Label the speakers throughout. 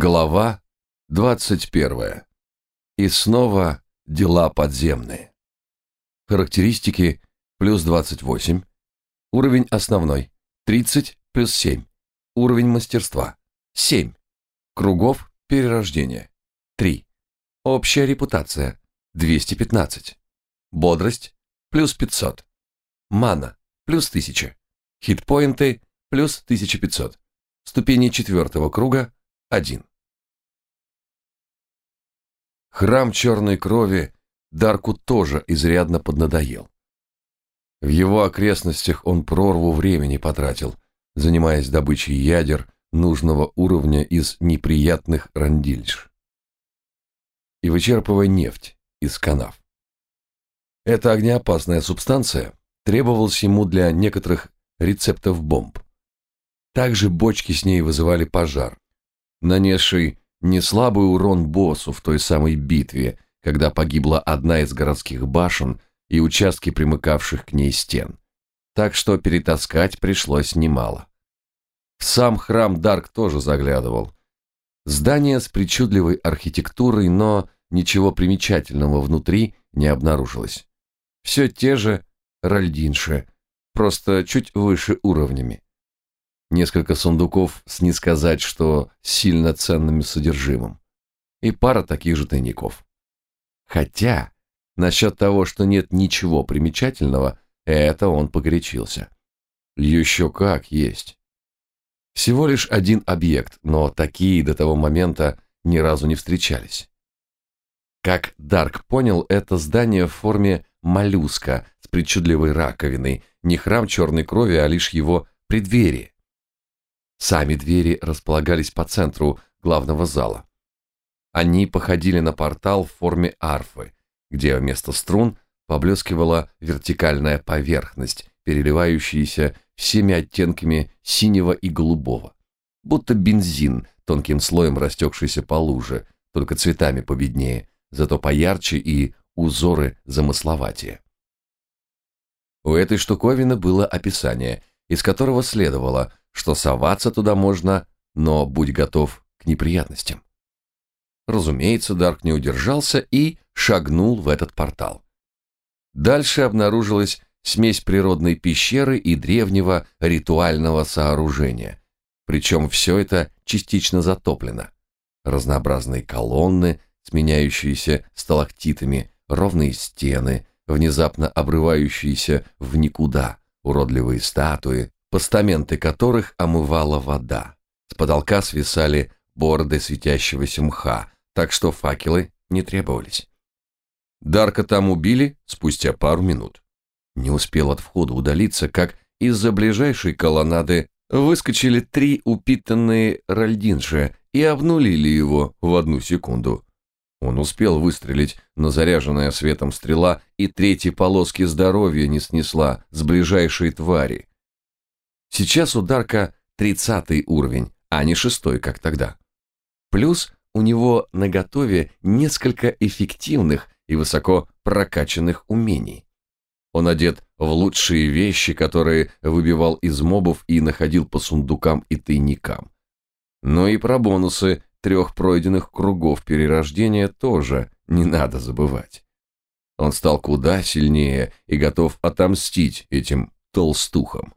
Speaker 1: Глава 21. И снова дела подземные. Характеристики плюс 28. Уровень основной 30 плюс 7. Уровень мастерства 7. Кругов перерождения 3. Общая репутация 215. Бодрость плюс 500. Мана плюс 1000. Хитпоинты плюс 1500. Ступени четвертого круга один. Храм черной крови Дарку тоже изрядно поднадоел. В его окрестностях он прорву времени потратил, занимаясь добычей ядер нужного уровня из неприятных рандильш и вычерпывая нефть из канав. Эта огнеопасная субстанция требовалась ему для некоторых рецептов бомб. Также бочки с ней вызывали пожар, нанесший неслабый урон боссу в той самой битве, когда погибла одна из городских башен и участки примыкавших к ней стен. Так что перетаскать пришлось немало. В сам храм Дарк тоже заглядывал. Здание с причудливой архитектурой, но ничего примечательного внутри не обнаружилось. Все те же ральдинши, просто чуть выше уровнями несколько сундуков с не сказать, что сильно ценным содержимым, и пара таких же тайников. Хотя, насчет того, что нет ничего примечательного, это он погорячился. Еще как есть. Всего лишь один объект, но такие до того момента ни разу не встречались. Как Дарк понял, это здание в форме моллюска с причудливой раковиной, не храм черной крови, а лишь его преддверие. Сами двери располагались по центру главного зала. Они походили на портал в форме арфы, где вместо струн поблескивала вертикальная поверхность, переливающаяся всеми оттенками синего и голубого, будто бензин, тонким слоем растекшийся по луже, только цветами победнее, зато поярче и узоры замысловатее. У этой штуковины было описание, из которого следовало, что соваться туда можно, но будь готов к неприятностям. Разумеется, Дарк не удержался и шагнул в этот портал. Дальше обнаружилась смесь природной пещеры и древнего ритуального сооружения. Причем все это частично затоплено. Разнообразные колонны, сменяющиеся сталактитами, ровные стены, внезапно обрывающиеся в никуда, уродливые статуи, постаменты которых омывала вода. С потолка свисали борды светящегося мха, так что факелы не требовались. Дарка там убили спустя пару минут. Не успел от входа удалиться, как из-за ближайшей колоннады выскочили три упитанные ральдинши и обнулили его в одну секунду. Он успел выстрелить, но заряженная светом стрела и третьей полоски здоровья не снесла с ближайшей твари. Сейчас у Дарка тридцатый уровень, а не шестой, как тогда. Плюс у него наготове несколько эффективных и высоко прокачанных умений. Он одет в лучшие вещи, которые выбивал из мобов и находил по сундукам и тайникам. Но и про бонусы трех пройденных кругов перерождения тоже не надо забывать. Он стал куда сильнее и готов отомстить этим толстухам.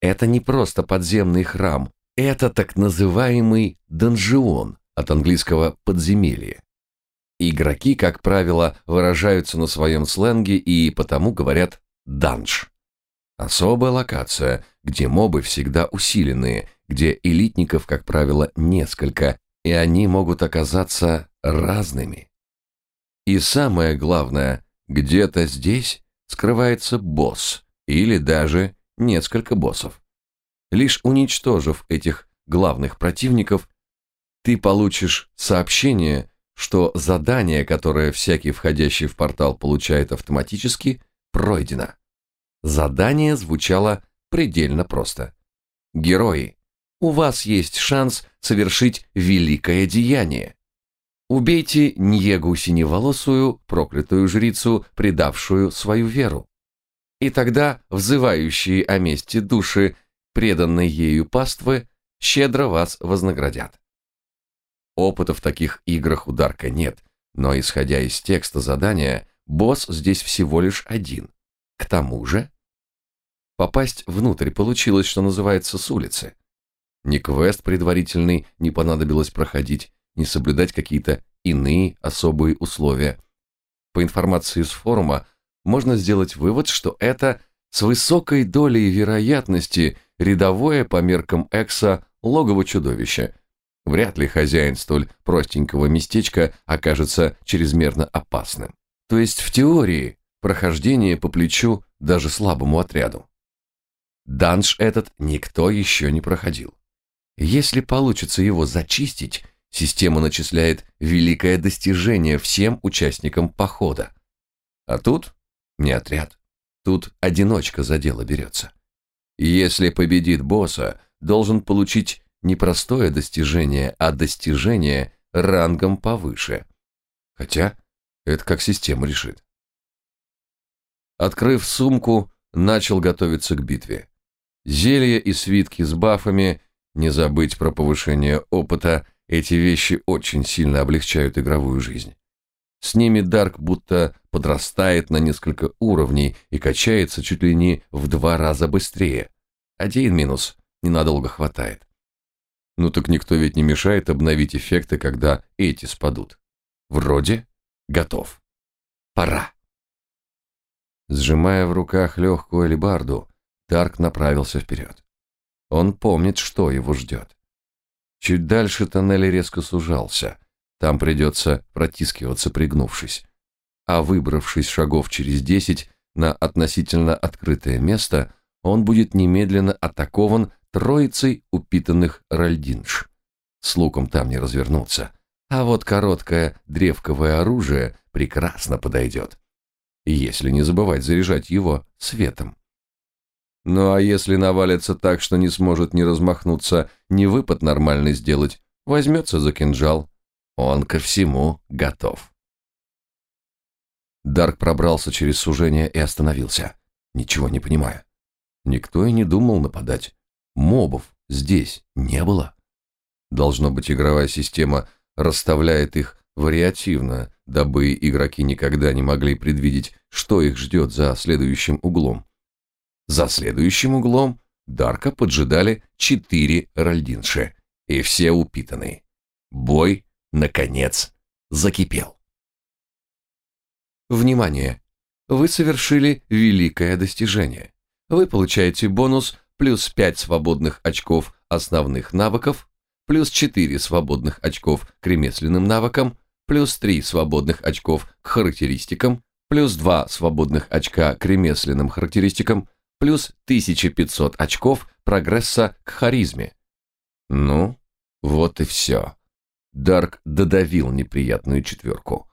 Speaker 1: Это не просто подземный храм, это так называемый донжион, от английского подземелье. Игроки, как правило, выражаются на своем сленге и потому говорят «данж». Особая локация, где мобы всегда усиленные, где элитников, как правило, несколько, и они могут оказаться разными. И самое главное, где-то здесь скрывается босс или даже несколько боссов. Лишь уничтожив этих главных противников, ты получишь сообщение, что задание, которое всякий входящий в портал получает автоматически, пройдено. Задание звучало предельно просто. Герои, у вас есть шанс совершить великое деяние. Убейте Ньегу Синеволосую, проклятую жрицу, предавшую свою веру и тогда взывающие о мести души, преданной ею паствы, щедро вас вознаградят. Опыта в таких играх у Дарка нет, но исходя из текста задания, босс здесь всего лишь один. К тому же, попасть внутрь получилось, что называется, с улицы. Ни квест предварительный не понадобилось проходить, ни соблюдать какие-то иные особые условия. По информации с форума, можно сделать вывод, что это с высокой долей вероятности рядовое по меркам Экса логово чудовища, Вряд ли хозяин столь простенького местечка окажется чрезмерно опасным. То есть в теории прохождение по плечу даже слабому отряду. Данж этот никто еще не проходил. Если получится его зачистить, система начисляет великое достижение всем участникам похода. А тут не отряд, тут одиночка за дело берется. Если победит босса, должен получить не простое достижение, а достижение рангом повыше. Хотя это как система решит. Открыв сумку, начал готовиться к битве. Зелья и свитки с бафами, не забыть про повышение опыта, эти вещи очень сильно облегчают игровую жизнь. С ними Дарк будто подрастает на несколько уровней и качается чуть ли не в два раза быстрее. Один минус – ненадолго хватает. Ну так никто ведь не мешает обновить эффекты, когда эти спадут. Вроде готов. Пора. Сжимая в руках легкую алебарду, Дарк направился вперед. Он помнит, что его ждет. Чуть дальше тоннель резко сужался. Там придется протискиваться, пригнувшись. А выбравшись шагов через десять на относительно открытое место, он будет немедленно атакован троицей упитанных ральдинш. С луком там не развернуться, а вот короткое древковое оружие прекрасно подойдет. Если не забывать заряжать его светом. Ну а если навалится так, что не сможет ни размахнуться, ни выпад нормальный сделать, возьмется за кинжал. Он ко всему готов. Дарк пробрался через сужение и остановился, ничего не понимая. Никто и не думал нападать. Мобов здесь не было. Должно быть, игровая система расставляет их вариативно, дабы игроки никогда не могли предвидеть, что их ждет за следующим углом. За следующим углом Дарка поджидали четыре ральдинши, и все упитанные. Бой, наконец, закипел. Внимание! Вы совершили великое достижение. Вы получаете бонус плюс 5 свободных очков основных навыков, плюс 4 свободных очков к ремесленным навыкам, плюс 3 свободных очков к характеристикам, плюс 2 свободных очка к ремесленным характеристикам, плюс 1500 очков прогресса к харизме. Ну, вот и все. Дарк додавил неприятную четверку.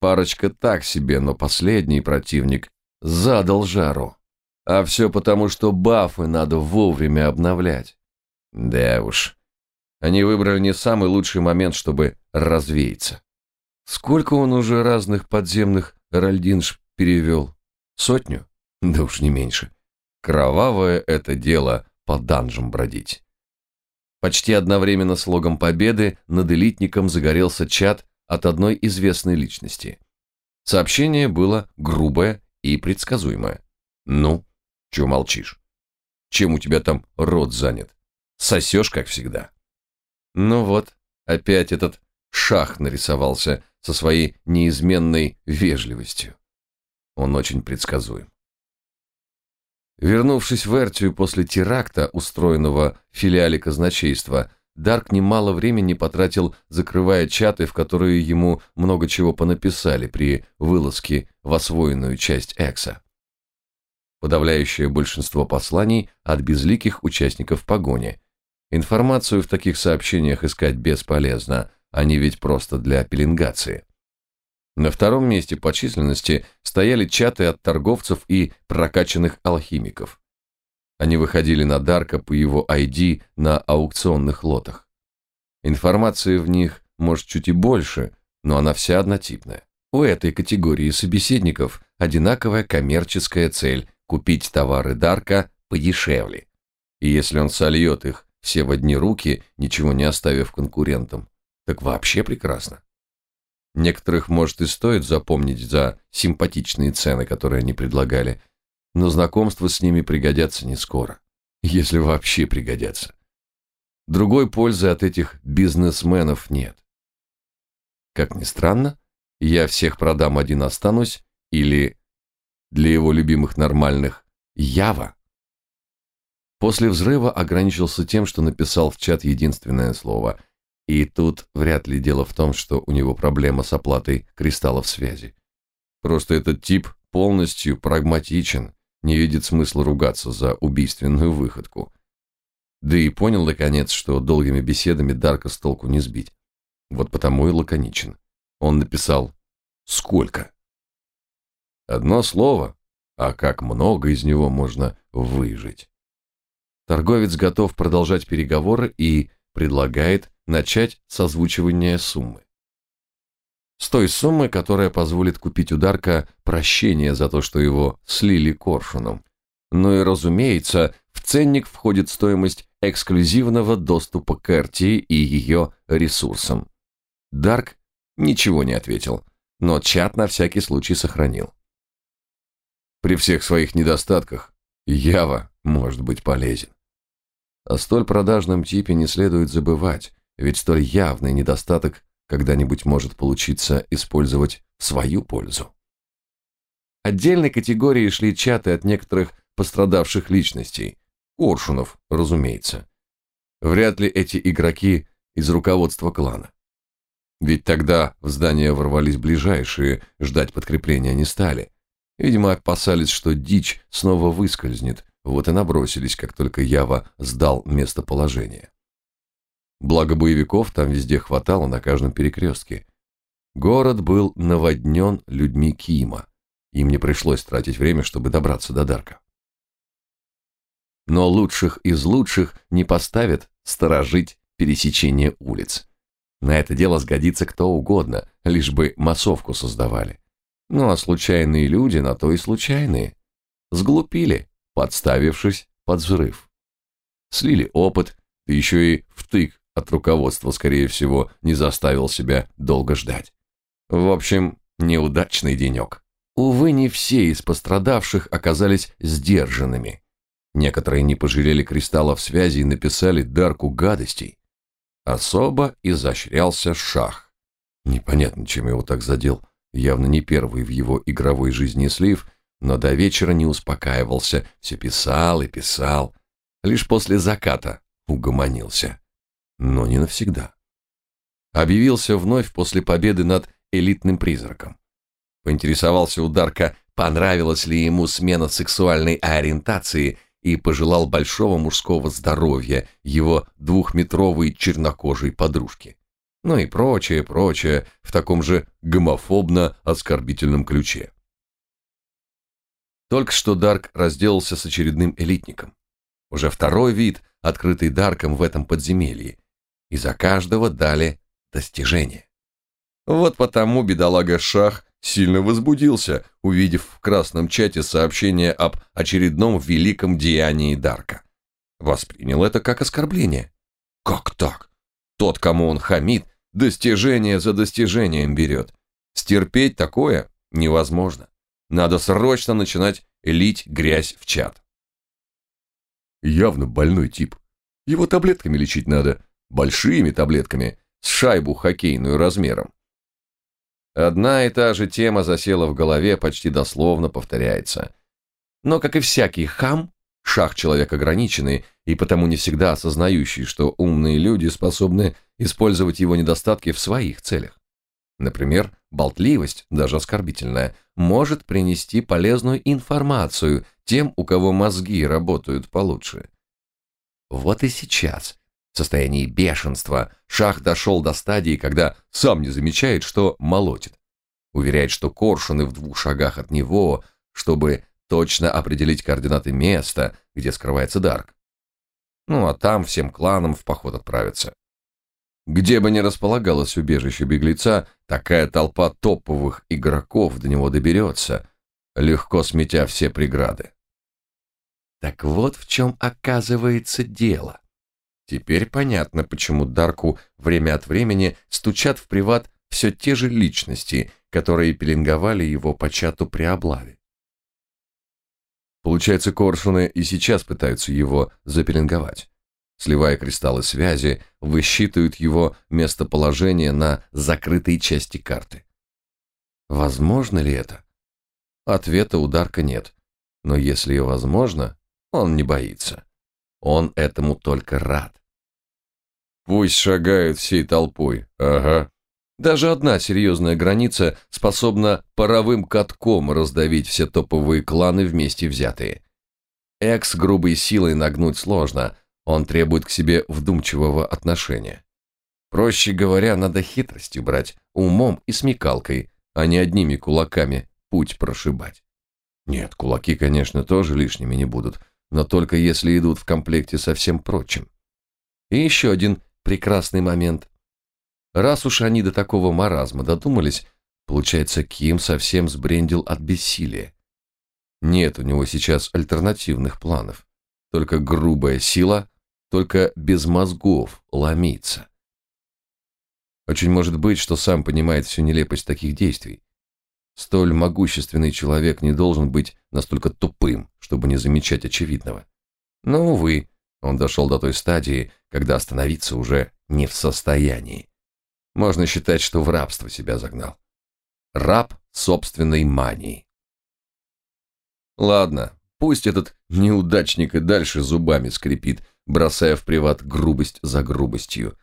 Speaker 1: Парочка так себе, но последний противник задал жару. А все потому, что бафы надо вовремя обновлять. Да уж. Они выбрали не самый лучший момент, чтобы развеяться. Сколько он уже разных подземных ральдинш перевел? Сотню? Да уж не меньше. Кровавое это дело по данжам бродить. Почти одновременно с логом победы над элитником загорелся чат от одной известной личности. Сообщение было грубое и предсказуемое. Ну, чего молчишь? Чем у тебя там рот занят? Сосешь, как всегда. Ну вот, опять этот шах нарисовался со своей неизменной вежливостью. Он очень предсказуем. Вернувшись в Эртию после теракта, устроенного в филиале казначейства, Дарк немало времени потратил, закрывая чаты, в которые ему много чего понаписали при вылазке в освоенную часть Экса подавляющее большинство посланий от безликих участников погони. Информацию в таких сообщениях искать бесполезно, они ведь просто для пеленгации. На втором месте по численности стояли чаты от торговцев и прокачанных алхимиков. Они выходили на Дарка по его ID на аукционных лотах. Информации в них, может, чуть и больше, но она вся однотипная. У этой категории собеседников одинаковая коммерческая цель купить товары Дарка подешевле. И если он сольет их все в одни руки, ничего не оставив конкурентам, так вообще прекрасно. Некоторых, может, и стоит запомнить за симпатичные цены, которые они предлагали, но знакомства с ними пригодятся не скоро, если вообще пригодятся. Другой пользы от этих бизнесменов нет. Как ни странно, я всех продам, один останусь, или, для его любимых нормальных, Ява. После взрыва ограничился тем, что написал в чат единственное слово. И тут вряд ли дело в том, что у него проблема с оплатой кристаллов связи. Просто этот тип полностью прагматичен, не видит смысла ругаться за убийственную выходку. Да и понял, наконец, что долгими беседами Дарка с толку не сбить. Вот потому и лаконичен. Он написал «Сколько?». Одно слово, а как много из него можно выжить. Торговец готов продолжать переговоры и предлагает начать с озвучивания суммы. С той суммы, которая позволит купить у Дарка прощение за то, что его слили коршуном. Ну и, разумеется, в ценник входит стоимость эксклюзивного доступа к Эрти и ее ресурсам. Дарк ничего не ответил, но чат на всякий случай сохранил. При всех своих недостатках Ява может быть полезен. О столь продажном типе не следует забывать, ведь столь явный недостаток когда-нибудь может получиться использовать в свою пользу. Отдельной категорией шли чаты от некоторых пострадавших личностей, Коршунов, разумеется. Вряд ли эти игроки из руководства клана. Ведь тогда в здание ворвались ближайшие, ждать подкрепления не стали. Видимо, опасались, что дичь снова выскользнет, вот и набросились, как только Ява сдал местоположение. Благо боевиков там везде хватало на каждом перекрестке. Город был наводнен людьми Кима. Им не пришлось тратить время, чтобы добраться до Дарка. Но лучших из лучших не поставят сторожить пересечение улиц. На это дело сгодится кто угодно, лишь бы массовку создавали. Ну а случайные люди на то и случайные. Сглупили, подставившись под взрыв. Слили опыт, да еще и втык от руководства, скорее всего, не заставил себя долго ждать. В общем, неудачный денек. Увы, не все из пострадавших оказались сдержанными. Некоторые не пожалели кристаллов связи и написали Дарку гадостей. Особо изощрялся Шах. Непонятно, чем его так задел. Явно не первый в его игровой жизни слив, но до вечера не успокаивался, все писал и писал. Лишь после заката угомонился но не навсегда. Объявился вновь после победы над элитным призраком. Поинтересовался у Дарка, понравилась ли ему смена сексуальной ориентации и пожелал большого мужского здоровья его двухметровой чернокожей подружке. Ну и прочее, прочее в таком же гомофобно-оскорбительном ключе. Только что Дарк разделался с очередным элитником. Уже второй вид, открытый Дарком в этом подземелье, и за каждого дали достижение. Вот потому бедолага Шах сильно возбудился, увидев в красном чате сообщение об очередном великом деянии Дарка. Воспринял это как оскорбление. Как так? Тот, кому он хамит, достижение за достижением берет. Стерпеть такое невозможно. Надо срочно начинать лить грязь в чат. Явно больной тип. Его таблетками лечить надо, большими таблетками, с шайбу хоккейную размером. Одна и та же тема засела в голове, почти дословно повторяется. Но, как и всякий хам, шах человек ограниченный и потому не всегда осознающий, что умные люди способны использовать его недостатки в своих целях. Например, болтливость, даже оскорбительная, может принести полезную информацию тем, у кого мозги работают получше. Вот и сейчас в состоянии бешенства Шах дошел до стадии, когда сам не замечает, что молотит. Уверяет, что коршуны в двух шагах от него, чтобы точно определить координаты места, где скрывается Дарк. Ну а там всем кланам в поход отправиться. Где бы ни располагалось убежище беглеца, такая толпа топовых игроков до него доберется, легко сметя все преграды. Так вот в чем оказывается дело. Теперь понятно, почему Дарку время от времени стучат в приват все те же личности, которые пеленговали его по чату при облаве. Получается, коршуны и сейчас пытаются его запеленговать. Сливая кристаллы связи, высчитывают его местоположение на закрытой части карты. Возможно ли это? Ответа у Дарка нет. Но если и возможно, он не боится. Он этому только рад. Пусть шагают всей толпой. Ага. Даже одна серьезная граница способна паровым катком раздавить все топовые кланы вместе взятые. Экс грубой силой нагнуть сложно, он требует к себе вдумчивого отношения. Проще говоря, надо хитростью брать, умом и смекалкой, а не одними кулаками путь прошибать. Нет, кулаки, конечно, тоже лишними не будут, но только если идут в комплекте со всем прочим. И еще один прекрасный момент. Раз уж они до такого маразма додумались, получается, Ким совсем сбрендил от бессилия. Нет у него сейчас альтернативных планов. Только грубая сила, только без мозгов ломиться. Очень может быть, что сам понимает всю нелепость таких действий. Столь могущественный человек не должен быть настолько тупым, чтобы не замечать очевидного. Но, увы, он дошел до той стадии, когда остановиться уже не в состоянии. Можно считать, что в рабство себя загнал. Раб собственной мании. Ладно, пусть этот неудачник и дальше зубами скрипит, бросая в приват грубость за грубостью.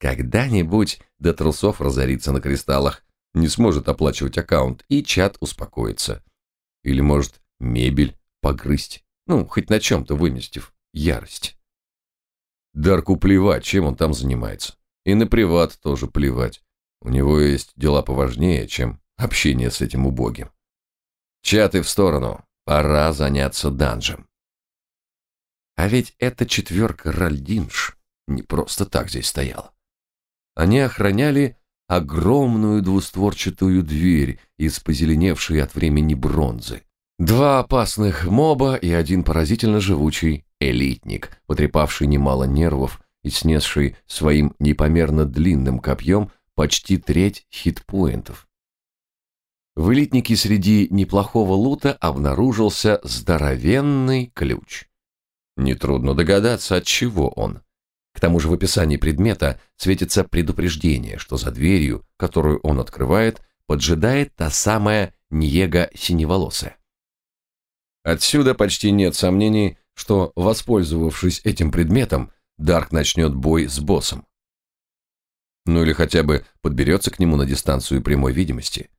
Speaker 1: Когда-нибудь до разорится на кристаллах, не сможет оплачивать аккаунт, и чат успокоится. Или, может, мебель погрызть, ну, хоть на чем-то выместив ярость. Дарку плевать, чем он там занимается. И на приват тоже плевать. У него есть дела поважнее, чем общение с этим убогим. Чаты в сторону. Пора заняться данжем. А ведь эта четверка Ральдинш не просто так здесь стояла. Они охраняли огромную двустворчатую дверь из позеленевшей от времени бронзы. Два опасных моба и один поразительно живучий элитник, потрепавший немало нервов и снесший своим непомерно длинным копьем почти треть хитпоинтов. В элитнике среди неплохого лута обнаружился здоровенный ключ. Нетрудно догадаться, от чего он. К тому же в описании предмета светится предупреждение, что за дверью, которую он открывает, поджидает та самая Ньега Синеволосая. Отсюда почти нет сомнений, что, воспользовавшись этим предметом, Дарк начнет бой с боссом. Ну или хотя бы подберется к нему на дистанцию прямой видимости.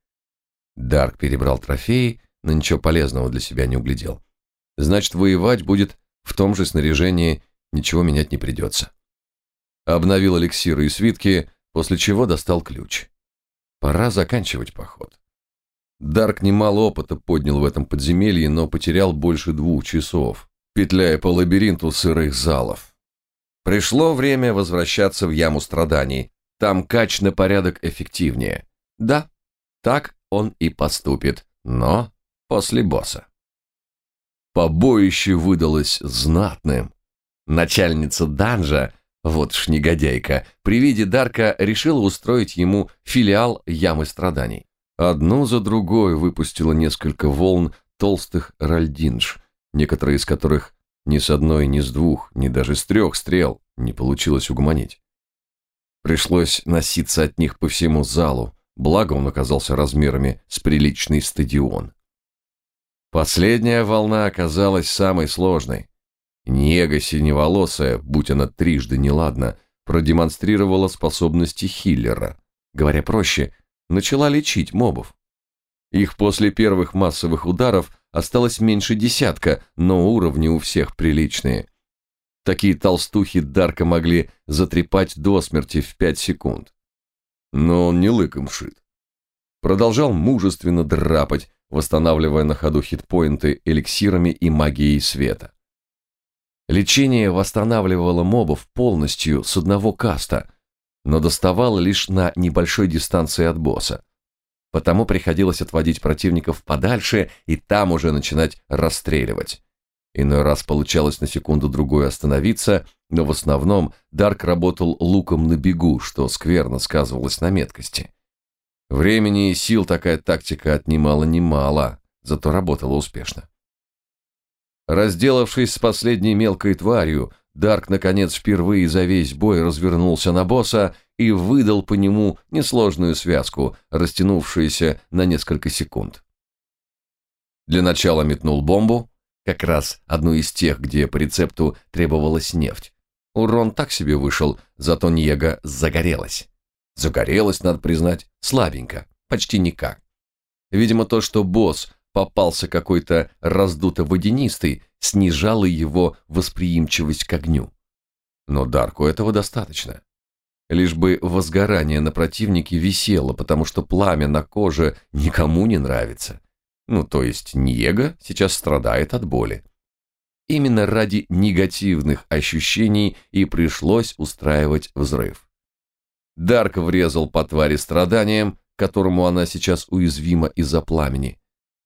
Speaker 1: Дарк перебрал трофеи, но ничего полезного для себя не углядел. Значит, воевать будет в том же снаряжении, ничего менять не придется. Обновил эликсиры и свитки, после чего достал ключ. Пора заканчивать поход. Дарк немало опыта поднял в этом подземелье, но потерял больше двух часов, петляя по лабиринту сырых залов. Пришло время возвращаться в яму страданий. Там кач на порядок эффективнее. Да, так он и поступит, но после босса. Побоище выдалось знатным. Начальница данжа, вот ж негодяйка, при виде Дарка решила устроить ему филиал ямы страданий. Одну за другой выпустила несколько волн толстых ральдинж, некоторые из которых ни с одной, ни с двух, ни даже с трех стрел не получилось угомонить. Пришлось носиться от них по всему залу, благо он оказался размерами с приличный стадион. Последняя волна оказалась самой сложной. Нега синеволосая, будь она трижды неладна, продемонстрировала способности хиллера. Говоря проще, начала лечить мобов. Их после первых массовых ударов осталось меньше десятка, но уровни у всех приличные. Такие толстухи Дарка могли затрепать до смерти в пять секунд. Но он не лыком шит. Продолжал мужественно драпать, восстанавливая на ходу хитпоинты эликсирами и магией света. Лечение восстанавливало мобов полностью с одного каста – но доставал лишь на небольшой дистанции от босса. Потому приходилось отводить противников подальше и там уже начинать расстреливать. Иной раз получалось на секунду-другую остановиться, но в основном Дарк работал луком на бегу, что скверно сказывалось на меткости. Времени и сил такая тактика отнимала немало, зато работала успешно. Разделавшись с последней мелкой тварью, Дарк, наконец, впервые за весь бой развернулся на босса и выдал по нему несложную связку, растянувшуюся на несколько секунд. Для начала метнул бомбу, как раз одну из тех, где по рецепту требовалась нефть. Урон так себе вышел, зато Ниега загорелась. Загорелась, надо признать, слабенько, почти никак. Видимо, то, что босс попался какой-то раздуто-водянистый, снижало его восприимчивость к огню. Но Дарку этого достаточно. Лишь бы возгорание на противнике висело, потому что пламя на коже никому не нравится. Ну, то есть Ниего сейчас страдает от боли. Именно ради негативных ощущений и пришлось устраивать взрыв. Дарк врезал по твари страданием, которому она сейчас уязвима из-за пламени.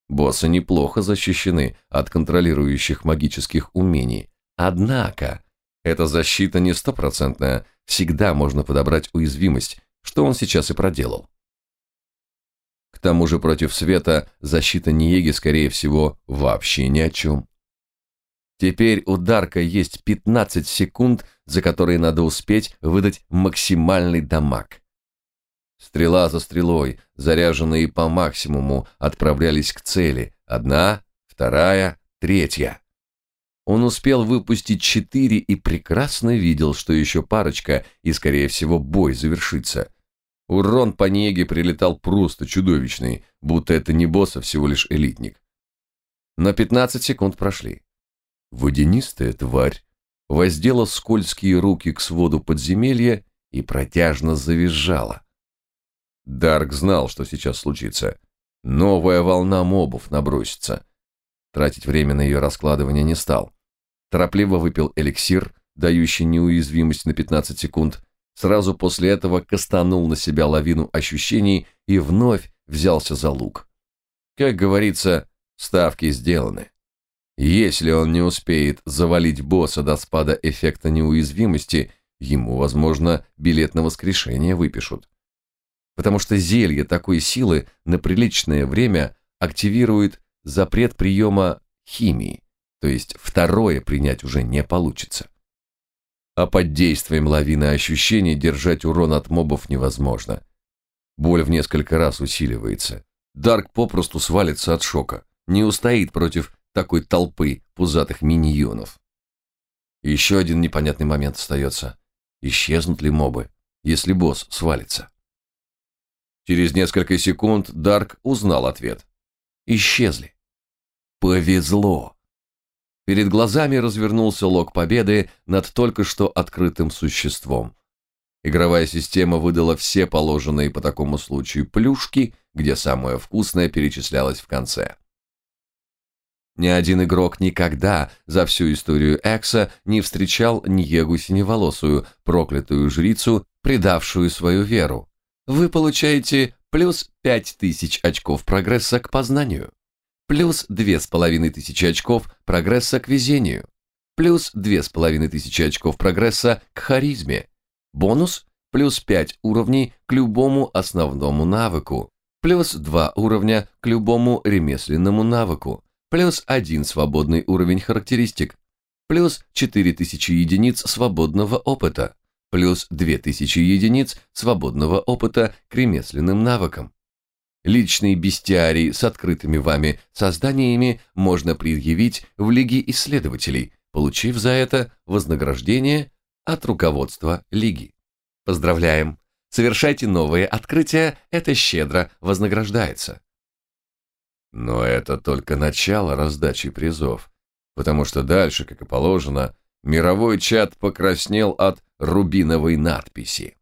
Speaker 1: Боссы неплохо защищены от контролирующих магических умений. Однако, эта защита не стопроцентная, всегда можно подобрать уязвимость, что он сейчас и проделал. К тому же против света защита Ниеги, скорее всего, вообще ни о чем. Теперь у Дарка есть 15 секунд, за которые надо успеть выдать максимальный дамаг. Стрела за стрелой, заряженные по максимуму, отправлялись к цели. Одна, вторая, третья. Он успел выпустить четыре и прекрасно видел, что еще парочка, и, скорее всего, бой завершится. Урон по неге прилетал просто чудовищный, будто это не босс, а всего лишь элитник. Но 15 секунд прошли. Водянистая тварь воздела скользкие руки к своду подземелья и протяжно завизжала. Дарк знал, что сейчас случится. Новая волна мобов набросится. Тратить время на ее раскладывание не стал. Торопливо выпил эликсир, дающий неуязвимость на 15 секунд. Сразу после этого кастанул на себя лавину ощущений и вновь взялся за лук. Как говорится, ставки сделаны. Если он не успеет завалить босса до спада эффекта неуязвимости, ему, возможно, билет на воскрешение выпишут потому что зелье такой силы на приличное время активирует запрет приема химии, то есть второе принять уже не получится. А под действием лавины ощущений держать урон от мобов невозможно. Боль в несколько раз усиливается. Дарк попросту свалится от шока, не устоит против такой толпы пузатых миньонов. Еще один непонятный момент остается. Исчезнут ли мобы, если босс свалится? Через несколько секунд Дарк узнал ответ. Исчезли. Повезло. Перед глазами развернулся лог победы над только что открытым существом. Игровая система выдала все положенные по такому случаю плюшки, где самое вкусное перечислялось в конце. Ни один игрок никогда за всю историю Экса не встречал Ньегу Синеволосую, проклятую жрицу, предавшую свою веру. Вы получаете плюс 5000 очков прогресса к познанию, плюс 2500 очков прогресса к везению, плюс 2500 очков прогресса к харизме, бонус плюс 5 уровней к любому основному навыку, плюс 2 уровня к любому ремесленному навыку, плюс 1 свободный уровень характеристик, плюс 4000 единиц свободного опыта, плюс 2000 единиц свободного опыта к ремесленным навыкам. Личный бестиарий с открытыми вами созданиями можно предъявить в Лиге исследователей, получив за это вознаграждение от руководства Лиги. Поздравляем! Совершайте новые открытия, это щедро вознаграждается. Но это только начало раздачи призов, потому что дальше, как и положено, мировой чат покраснел от рубиновой надписи.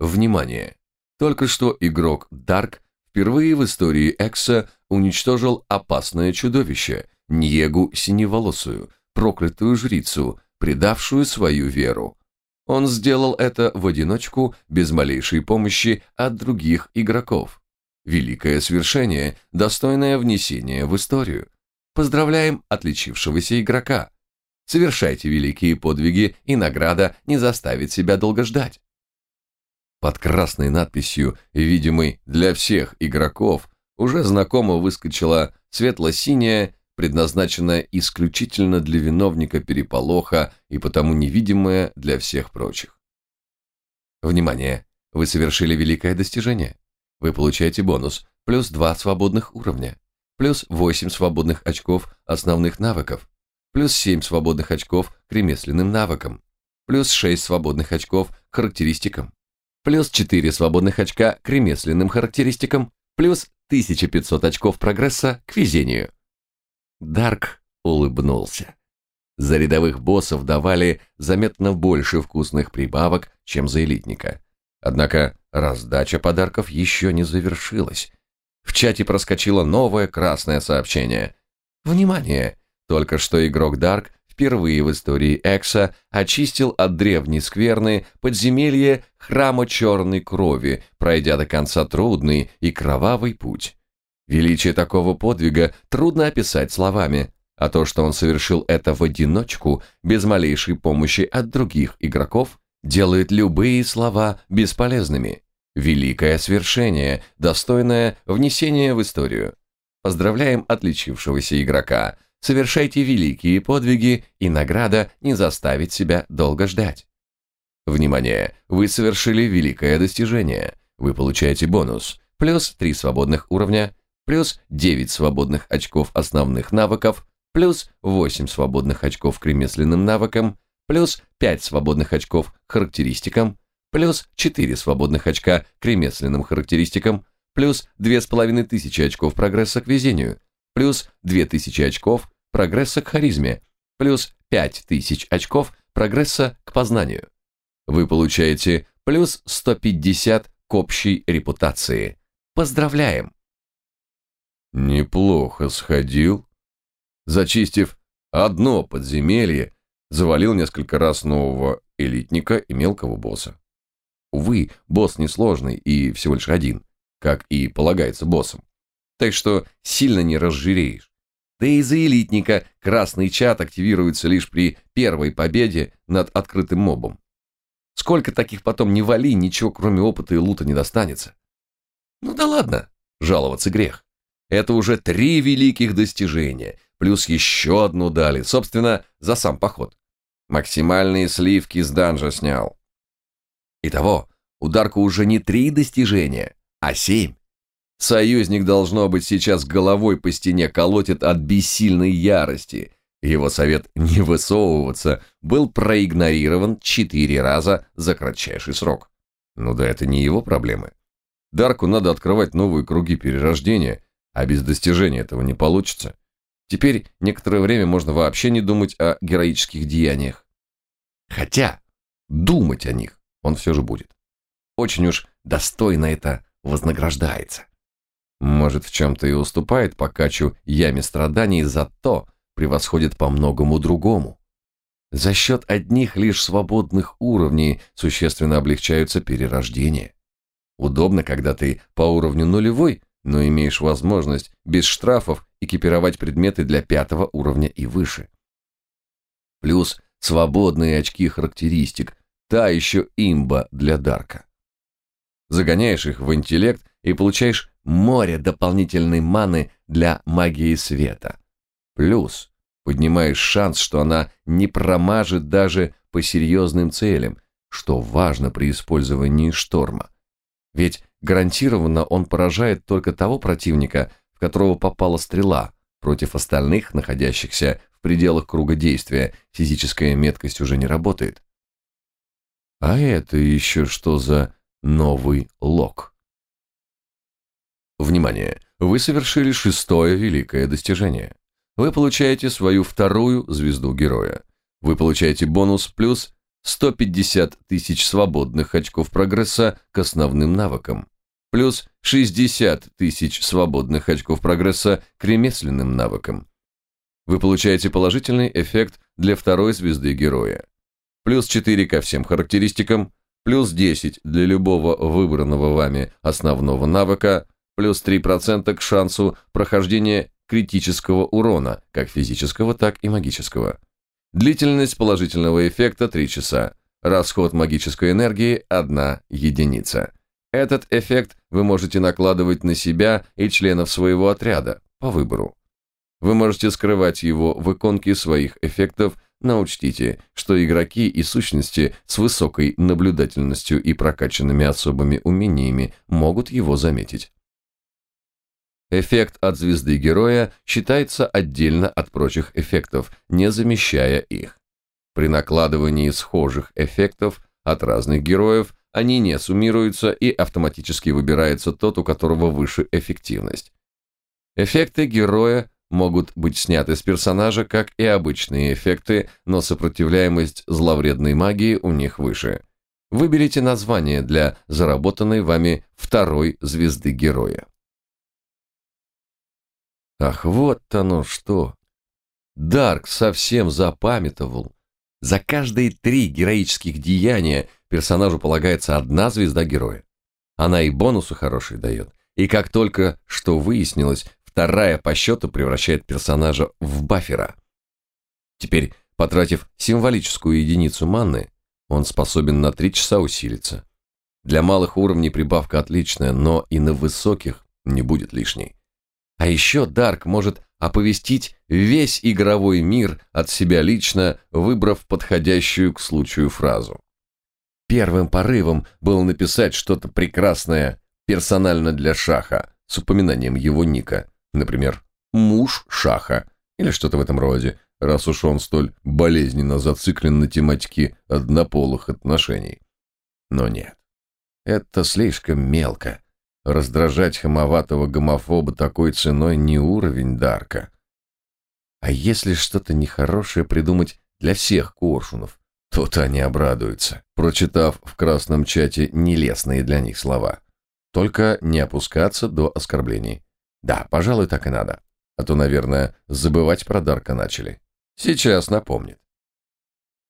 Speaker 1: Внимание! Только что игрок Дарк впервые в истории Экса уничтожил опасное чудовище, Ньегу Синеволосую, проклятую жрицу, предавшую свою веру. Он сделал это в одиночку, без малейшей помощи от других игроков. Великое свершение, достойное внесения в историю. Поздравляем отличившегося игрока. Совершайте великие подвиги, и награда не заставит себя долго ждать. Под красной надписью, видимой для всех игроков, уже знакомо выскочила светло-синяя, предназначенная исключительно для виновника переполоха и потому невидимая для всех прочих. Внимание! Вы совершили великое достижение. Вы получаете бонус плюс 2 свободных уровня, плюс 8 свободных очков основных навыков, плюс 7 свободных очков к ремесленным навыкам, плюс 6 свободных очков к характеристикам, плюс 4 свободных очка к ремесленным характеристикам, плюс 1500 очков прогресса к везению. Дарк улыбнулся. За рядовых боссов давали заметно больше вкусных прибавок, чем за элитника. Однако раздача подарков еще не завершилась. В чате проскочило новое красное сообщение. Внимание! Только что игрок Дарк впервые в истории Экса очистил от древней скверны подземелье храма черной крови, пройдя до конца трудный и кровавый путь. Величие такого подвига трудно описать словами, а то, что он совершил это в одиночку, без малейшей помощи от других игроков, делает любые слова бесполезными. Великое свершение, достойное внесения в историю. Поздравляем отличившегося игрока. Совершайте великие подвиги, и награда не заставит себя долго ждать. Внимание! Вы совершили великое достижение. Вы получаете бонус. Плюс 3 свободных уровня, плюс 9 свободных очков основных навыков, плюс 8 свободных очков к ремесленным навыкам, плюс 5 свободных очков характеристикам, плюс 4 свободных очка к ремесленным характеристикам, плюс 2500 очков прогресса к везению, плюс 2000 очков прогресса к харизме, плюс 5000 очков прогресса к познанию. Вы получаете плюс 150 к общей репутации. Поздравляем! Неплохо сходил. Зачистив одно подземелье, завалил несколько раз нового элитника и мелкого босса. Увы, босс несложный и всего лишь один, как и полагается боссам. Так что сильно не разжиреешь. Да и за элитника красный чат активируется лишь при первой победе над открытым мобом. Сколько таких потом не вали, ничего кроме опыта и лута не достанется. Ну да ладно, жаловаться грех. Это уже три великих достижения, плюс еще одну дали, собственно, за сам поход. Максимальные сливки с данжа снял. Итого, у Дарка уже не три достижения, а семь. Союзник, должно быть, сейчас головой по стене колотит от бессильной ярости. Его совет не высовываться был проигнорирован четыре раза за кратчайший срок. Ну да это не его проблемы. Дарку надо открывать новые круги перерождения, а без достижения этого не получится. Теперь некоторое время можно вообще не думать о героических деяниях. Хотя думать о них он все же будет. Очень уж достойно это вознаграждается. Может, в чем-то и уступает покачу яме страданий, зато превосходит по многому другому. За счет одних лишь свободных уровней существенно облегчаются перерождения. Удобно, когда ты по уровню нулевой но имеешь возможность без штрафов экипировать предметы для пятого уровня и выше. Плюс свободные очки характеристик, та еще имба для Дарка. Загоняешь их в интеллект и получаешь море дополнительной маны для магии света. Плюс поднимаешь шанс, что она не промажет даже по серьезным целям, что важно при использовании шторма. Ведь гарантированно он поражает только того противника, в которого попала стрела. Против остальных, находящихся в пределах круга действия, физическая меткость уже не работает. А это еще что за новый лог? Внимание! Вы совершили шестое великое достижение. Вы получаете свою вторую звезду героя. Вы получаете бонус плюс 150 тысяч свободных очков прогресса к основным навыкам, плюс 60 тысяч свободных очков прогресса к ремесленным навыкам. Вы получаете положительный эффект для второй звезды героя, плюс 4 ко всем характеристикам, плюс 10 для любого выбранного вами основного навыка, плюс 3% к шансу прохождения критического урона, как физического, так и магического. Длительность положительного эффекта 3 часа. Расход магической энергии – 1 единица. Этот эффект вы можете накладывать на себя и членов своего отряда по выбору. Вы можете скрывать его в иконке своих эффектов, но учтите, что игроки и сущности с высокой наблюдательностью и прокачанными особыми умениями могут его заметить. Эффект от звезды героя считается отдельно от прочих эффектов, не замещая их. При накладывании схожих эффектов от разных героев они не суммируются и автоматически выбирается тот, у которого выше эффективность. Эффекты героя могут быть сняты с персонажа, как и обычные эффекты, но сопротивляемость зловредной магии у них выше. Выберите название для заработанной вами второй звезды героя. Ах, вот оно что! Дарк совсем запамятовал. За каждые три героических деяния персонажу полагается одна звезда героя. Она и бонусы хорошие дает. И как только что выяснилось, вторая по счету превращает персонажа в бафера. Теперь, потратив символическую единицу манны, он способен на три часа усилиться. Для малых уровней прибавка отличная, но и на высоких не будет лишней. А еще Дарк может оповестить весь игровой мир от себя лично, выбрав подходящую к случаю фразу. Первым порывом было написать что-то прекрасное персонально для Шаха с упоминанием его ника, например, «муж Шаха» или что-то в этом роде, раз уж он столь болезненно зациклен на тематике однополых отношений. Но нет, это слишком мелко. Раздражать хамоватого гомофоба такой ценой не уровень Дарка. А если что-то нехорошее придумать для всех коршунов, то-то они обрадуются, прочитав в красном чате нелестные для них слова. Только не опускаться до оскорблений. Да, пожалуй, так и надо. А то, наверное, забывать про Дарка начали. Сейчас напомнит.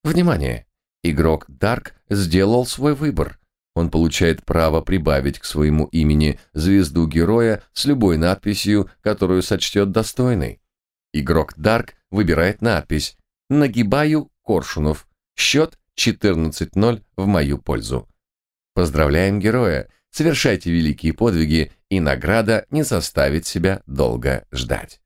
Speaker 1: Внимание! Игрок Дарк сделал свой выбор он получает право прибавить к своему имени звезду героя с любой надписью, которую сочтет достойной. Игрок Дарк выбирает надпись «Нагибаю Коршунов». Счет 14-0 в мою пользу. Поздравляем героя, совершайте великие подвиги, и награда не заставит себя долго ждать.